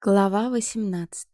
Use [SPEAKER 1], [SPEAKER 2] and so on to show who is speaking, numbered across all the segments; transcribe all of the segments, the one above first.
[SPEAKER 1] Глава 18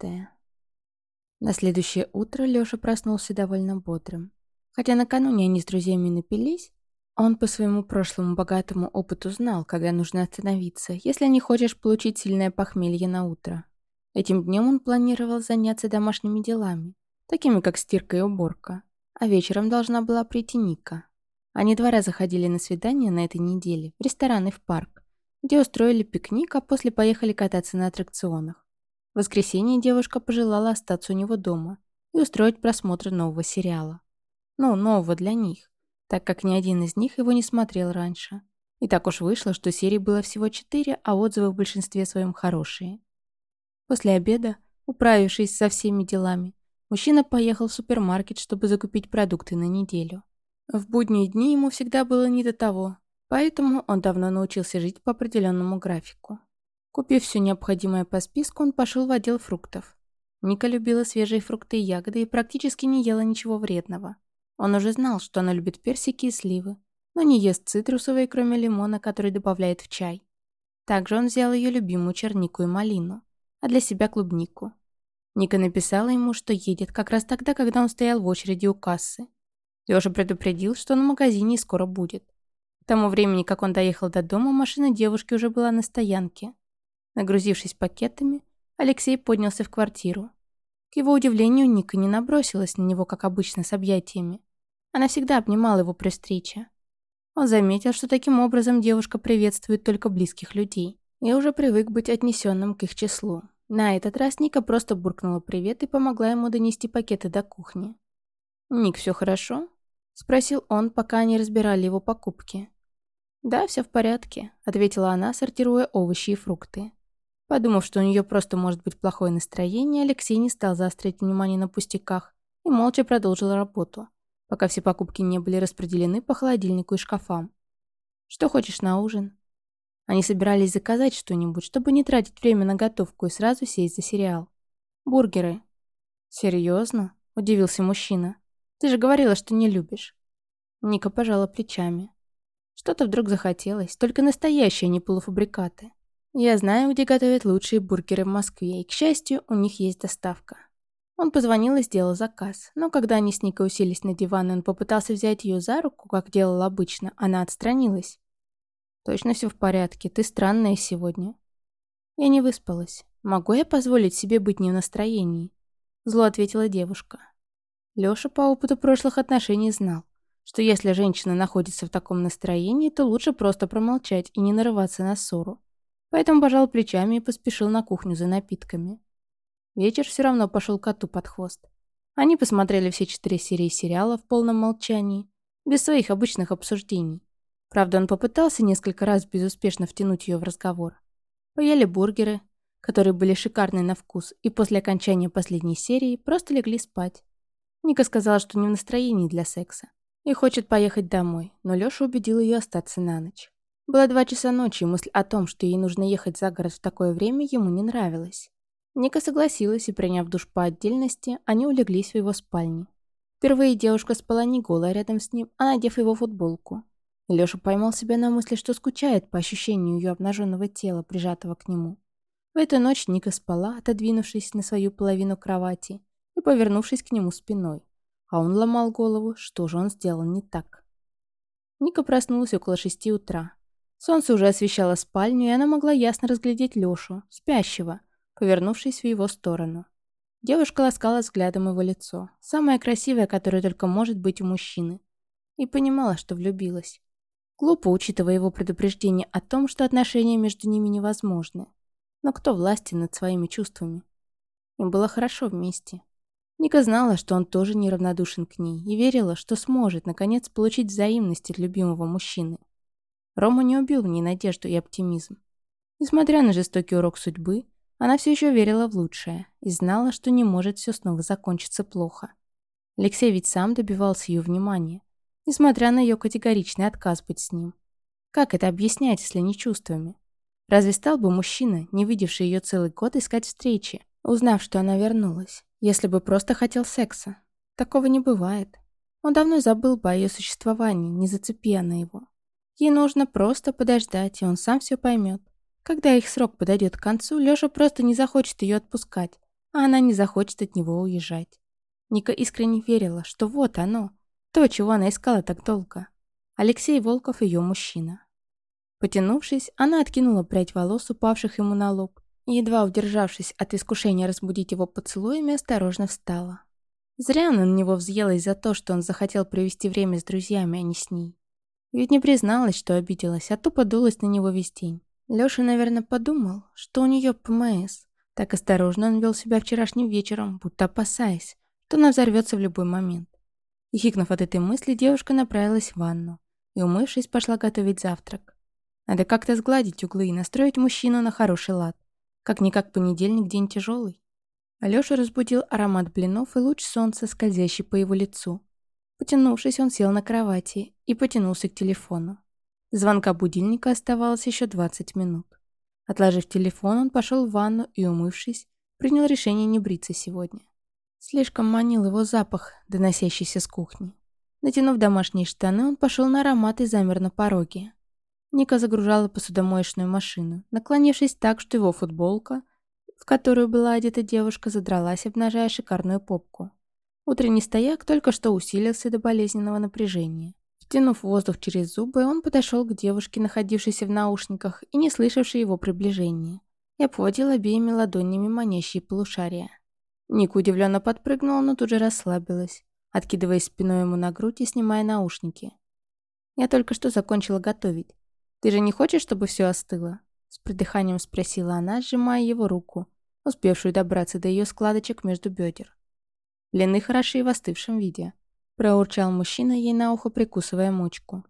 [SPEAKER 1] На следующее утро Лёша проснулся довольно бодрым. Хотя накануне они с друзьями напились, он по своему прошлому богатому опыту знал, когда нужно остановиться, если не хочешь получить сильное похмелье на утро. Этим днем он планировал заняться домашними делами, такими как стирка и уборка. А вечером должна была прийти Ника. Они два раза ходили на свидание на этой неделе, в ресторан и в парк где устроили пикник, а после поехали кататься на аттракционах. В воскресенье девушка пожелала остаться у него дома и устроить просмотр нового сериала. Ну, нового для них, так как ни один из них его не смотрел раньше. И так уж вышло, что серий было всего четыре, а отзывы в большинстве своем хорошие. После обеда, управившись со всеми делами, мужчина поехал в супермаркет, чтобы закупить продукты на неделю. В будние дни ему всегда было не до того, Поэтому он давно научился жить по определенному графику. Купив все необходимое по списку, он пошел в отдел фруктов. Ника любила свежие фрукты и ягоды и практически не ела ничего вредного. Он уже знал, что она любит персики и сливы, но не ест цитрусовые, кроме лимона, который добавляет в чай. Также он взял ее любимую чернику и малину, а для себя клубнику. Ника написала ему, что едет как раз тогда, когда он стоял в очереди у кассы. Лёша предупредил, что в магазине скоро будет. К тому времени, как он доехал до дома, машина девушки уже была на стоянке. Нагрузившись пакетами, Алексей поднялся в квартиру. К его удивлению, Ника не набросилась на него, как обычно, с объятиями. Она всегда обнимала его при встрече. Он заметил, что таким образом девушка приветствует только близких людей, и уже привык быть отнесенным к их числу. На этот раз Ника просто буркнула привет и помогла ему донести пакеты до кухни. «Ник, все хорошо?» – спросил он, пока они разбирали его покупки. «Да, все в порядке», — ответила она, сортируя овощи и фрукты. Подумав, что у нее просто может быть плохое настроение, Алексей не стал заострять внимание на пустяках и молча продолжил работу, пока все покупки не были распределены по холодильнику и шкафам. «Что хочешь на ужин?» Они собирались заказать что-нибудь, чтобы не тратить время на готовку и сразу сесть за сериал. «Бургеры». «Серьезно?» – удивился мужчина. «Ты же говорила, что не любишь». Ника пожала плечами. Что-то вдруг захотелось, только настоящие, а не полуфабрикаты. Я знаю, где готовят лучшие бургеры в Москве, и, к счастью, у них есть доставка. Он позвонил и сделал заказ, но когда они с Никой уселись на диван, и он попытался взять ее за руку, как делал обычно, она отстранилась. «Точно все в порядке, ты странная сегодня». «Я не выспалась. Могу я позволить себе быть не в настроении?» Зло ответила девушка. Лёша по опыту прошлых отношений знал что если женщина находится в таком настроении, то лучше просто промолчать и не нарываться на ссору. Поэтому пожал плечами и поспешил на кухню за напитками. Вечер все равно пошел коту под хвост. Они посмотрели все четыре серии сериала в полном молчании, без своих обычных обсуждений. Правда, он попытался несколько раз безуспешно втянуть ее в разговор. Поели бургеры, которые были шикарны на вкус, и после окончания последней серии просто легли спать. Ника сказала, что не в настроении для секса и хочет поехать домой, но Лёша убедил её остаться на ночь. Было два часа ночи, и мысль о том, что ей нужно ехать за город в такое время, ему не нравилась. Ника согласилась, и, приняв душ по отдельности, они улеглись в его спальне. Впервые девушка спала не голая рядом с ним, а надев его футболку. Лёша поймал себя на мысли, что скучает по ощущению её обнаженного тела, прижатого к нему. В эту ночь Ника спала, отодвинувшись на свою половину кровати и повернувшись к нему спиной а он ломал голову, что же он сделал не так. Ника проснулась около шести утра. Солнце уже освещало спальню, и она могла ясно разглядеть Лёшу, спящего, повернувшись в его сторону. Девушка ласкала взглядом его лицо, самое красивое, которое только может быть у мужчины, и понимала, что влюбилась. Глупо, учитывая его предупреждение о том, что отношения между ними невозможны. Но кто властен над своими чувствами? Им было хорошо вместе. Ника знала, что он тоже неравнодушен к ней и верила, что сможет, наконец, получить взаимность от любимого мужчины. Рома не убил в ней надежду и оптимизм. Несмотря на жестокий урок судьбы, она все еще верила в лучшее и знала, что не может все снова закончиться плохо. Алексей ведь сам добивался ее внимания, несмотря на ее категоричный отказ быть с ним. Как это объяснять, если не чувствами? Разве стал бы мужчина, не видевший ее целый год, искать встречи, узнав, что она вернулась? если бы просто хотел секса. Такого не бывает. Он давно забыл бы о ее существовании, не зацепи на его. Ей нужно просто подождать, и он сам все поймет. когда их срок подойдет к концу, Лёша просто не захочет ее отпускать, а она не захочет от него уезжать. Ника искренне верила, что вот оно, то, чего она искала так долго. Алексей Волков ее мужчина. Потянувшись, она откинула прядь волос, упавших ему на лоб, едва удержавшись от искушения разбудить его поцелуями, осторожно встала. Зря она на него взъелась за то, что он захотел провести время с друзьями, а не с ней. Ведь не призналась, что обиделась, а тупо дулась на него весь день. Лёша, наверное, подумал, что у неё ПМС. Так осторожно он вел себя вчерашним вечером, будто опасаясь, что она взорвётся в любой момент. И хикнув от этой мысли, девушка направилась в ванну и, умывшись, пошла готовить завтрак. Надо как-то сгладить углы и настроить мужчину на хороший лад. Как-никак понедельник день тяжелый. Алёша разбудил аромат блинов и луч солнца, скользящий по его лицу. Потянувшись, он сел на кровати и потянулся к телефону. Звонка будильника оставалось еще 20 минут. Отложив телефон, он пошел в ванну и, умывшись, принял решение не бриться сегодня. Слишком манил его запах, доносящийся с кухни. Натянув домашние штаны, он пошел на аромат и замер на пороге. Ника загружала посудомоечную машину, наклонившись так, что его футболка, в которую была одета девушка, задралась, обнажая шикарную попку. Утренний стояк только что усилился до болезненного напряжения. Втянув воздух через зубы, он подошел к девушке, находившейся в наушниках и не слышавшей его приближения, и обводил обеими ладонями манящие полушария. Ника удивленно подпрыгнула, но тут же расслабилась, откидываясь спиной ему на грудь и снимая наушники. «Я только что закончила готовить. Ты же не хочешь, чтобы все остыло?» С придыханием спросила она, сжимая его руку, успевшую добраться до ее складочек между бедер. Блины хороши в остывшем виде. Проурчал мужчина ей на ухо, прикусывая мочку.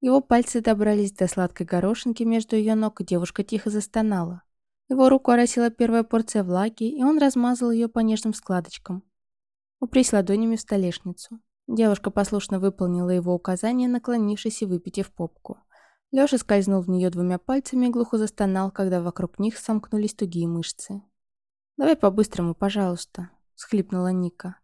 [SPEAKER 1] Его пальцы добрались до сладкой горошинки между ее ног, и девушка тихо застонала. Его руку оросила первая порция влаги, и он размазал ее по нежным складочкам. Упрись ладонями в столешницу. Девушка послушно выполнила его указание, наклонившись и выпитив попку. Лёша скользнул в нее двумя пальцами и глухо застонал, когда вокруг них сомкнулись тугие мышцы. «Давай по-быстрому, пожалуйста», — схлипнула Ника.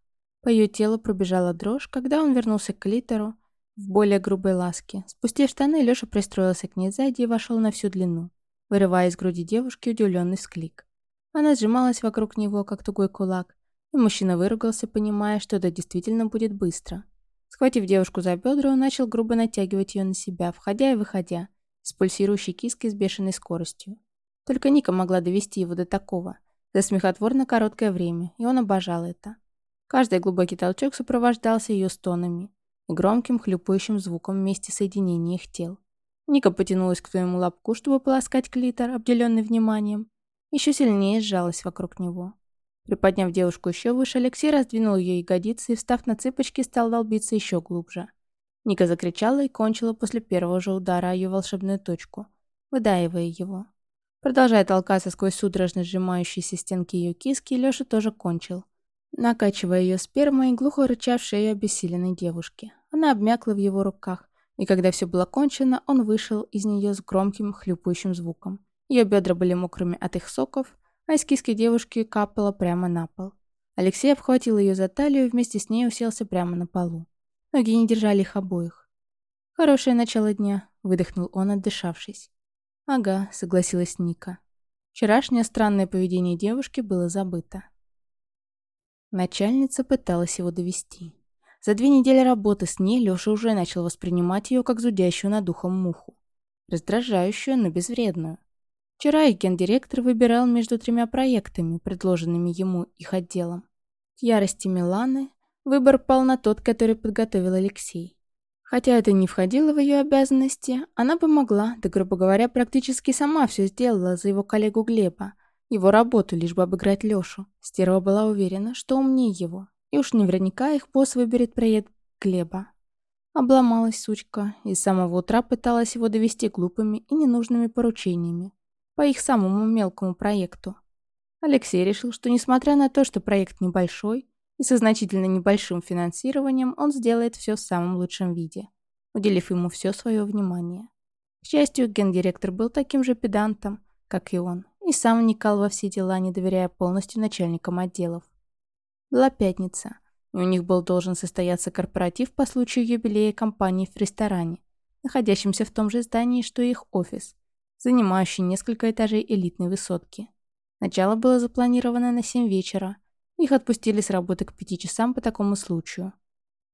[SPEAKER 1] По ее телу пробежала дрожь, когда он вернулся к клитору в более грубой ласке. Спустив штаны, Леша пристроился к ней сзади и вошел на всю длину, вырывая из груди девушки удивленный всклик. Она сжималась вокруг него, как тугой кулак, и мужчина выругался, понимая, что это действительно будет быстро. Схватив девушку за бедра, он начал грубо натягивать ее на себя, входя и выходя, с пульсирующей киской с бешеной скоростью. Только Ника могла довести его до такого, за смехотворно короткое время, и он обожал это. Каждый глубокий толчок сопровождался ее стонами и громким хлюпающим звуком вместе соединения их тел. Ника потянулась к своему лобку, чтобы полоскать клитор, обделенный вниманием. Еще сильнее сжалась вокруг него. Приподняв девушку еще выше, Алексей раздвинул ее ягодицы и, встав на цыпочки, стал долбиться еще глубже. Ника закричала и кончила после первого же удара ее волшебную точку, выдаивая его. Продолжая толкаться сквозь судорожно сжимающиеся стенки ее киски, Леша тоже кончил, накачивая ее спермой, глухо рыча в обессиленной девушки. Она обмякла в его руках, и когда все было кончено, он вышел из нее с громким хлюпающим звуком. Ее бедра были мокрыми от их соков, а из киски девушки капала прямо на пол. Алексей обхватил ее за талию и вместе с ней уселся прямо на полу. Ноги не держали их обоих. «Хорошее начало дня», — выдохнул он, отдышавшись. «Ага», — согласилась Ника. Вчерашнее странное поведение девушки было забыто. Начальница пыталась его довести. За две недели работы с ней Лёша уже начал воспринимать ее как зудящую над духом муху. Раздражающую, но безвредную. Вчера и гендиректор выбирал между тремя проектами, предложенными ему их отделом. К ярости Миланы выбор пал на тот, который подготовил Алексей. Хотя это не входило в ее обязанности, она бы могла, да, грубо говоря, практически сама все сделала за его коллегу Глеба, его работу, лишь бы обыграть Лёшу. Стерва была уверена, что умнее его. И уж наверняка их босс выберет проект Глеба. Обломалась сучка и с самого утра пыталась его довести глупыми и ненужными поручениями по их самому мелкому проекту. Алексей решил, что несмотря на то, что проект небольшой и со значительно небольшим финансированием, он сделает все в самом лучшем виде, уделив ему все свое внимание. К счастью, гендиректор был таким же педантом, как и он, и сам вникал во все дела, не доверяя полностью начальникам отделов. Была пятница, и у них был должен состояться корпоратив по случаю юбилея компании в ресторане, находящемся в том же здании, что и их офис. Занимающей несколько этажей элитной высотки. Начало было запланировано на 7 вечера. Их отпустили с работы к 5 часам по такому случаю.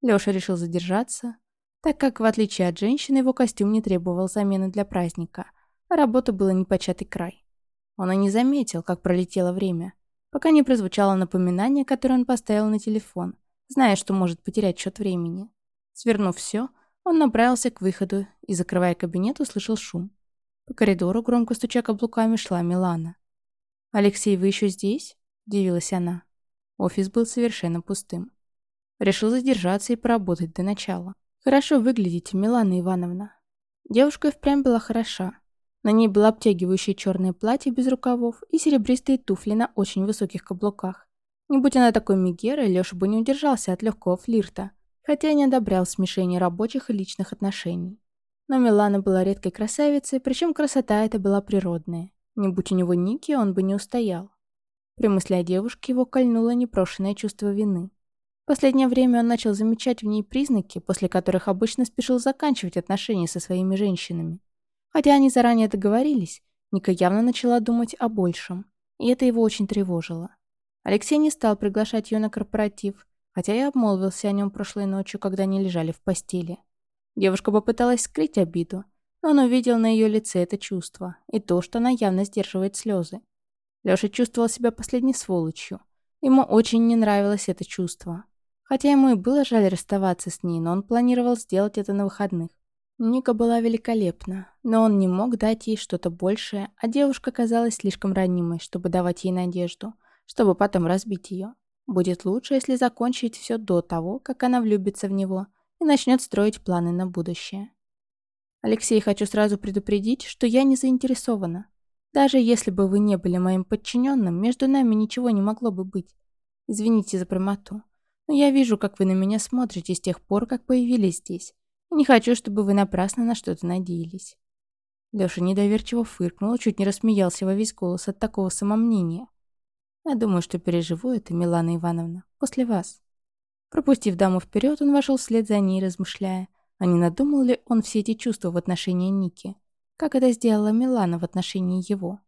[SPEAKER 1] Лёша решил задержаться, так как, в отличие от женщины, его костюм не требовал замены для праздника, а работа была непочатый край. Он и не заметил, как пролетело время, пока не прозвучало напоминание, которое он поставил на телефон, зная, что может потерять счет времени. Свернув все, он направился к выходу и, закрывая кабинет, услышал шум. По коридору, громко стуча каблуками, шла Милана. «Алексей, вы еще здесь?» – удивилась она. Офис был совершенно пустым. Решил задержаться и поработать до начала. «Хорошо выглядите, Милана Ивановна». Девушка впрямь была хороша. На ней было обтягивающее черное платье без рукавов и серебристые туфли на очень высоких каблуках. Не будь она такой мегерой, Леша бы не удержался от легкого флирта, хотя и не одобрял смешение рабочих и личных отношений. Но Милана была редкой красавицей, причем красота эта была природная. Не будь у него Ники, он бы не устоял. При мысли о девушке его кольнуло непрошенное чувство вины. В последнее время он начал замечать в ней признаки, после которых обычно спешил заканчивать отношения со своими женщинами. Хотя они заранее договорились, Ника явно начала думать о большем, и это его очень тревожило. Алексей не стал приглашать ее на корпоратив, хотя и обмолвился о нем прошлой ночью, когда они лежали в постели. Девушка попыталась скрыть обиду, но он увидел на ее лице это чувство и то, что она явно сдерживает слезы. Леша чувствовал себя последней сволочью. Ему очень не нравилось это чувство. Хотя ему и было жаль расставаться с ней, но он планировал сделать это на выходных. Ника была великолепна, но он не мог дать ей что-то большее, а девушка казалась слишком ранимой, чтобы давать ей надежду, чтобы потом разбить ее. Будет лучше, если закончить все до того, как она влюбится в него и начнет строить планы на будущее. Алексей, хочу сразу предупредить, что я не заинтересована. Даже если бы вы не были моим подчиненным, между нами ничего не могло бы быть. Извините за прямоту. Но я вижу, как вы на меня смотрите с тех пор, как появились здесь. И не хочу, чтобы вы напрасно на что-то надеялись». Лёша недоверчиво фыркнул, чуть не рассмеялся во весь голос от такого самомнения. «Я думаю, что переживу это, Милана Ивановна, после вас». Пропустив даму вперед, он вошел вслед за ней, размышляя, а не надумал ли он все эти чувства в отношении Ники, как это сделала Милана в отношении его.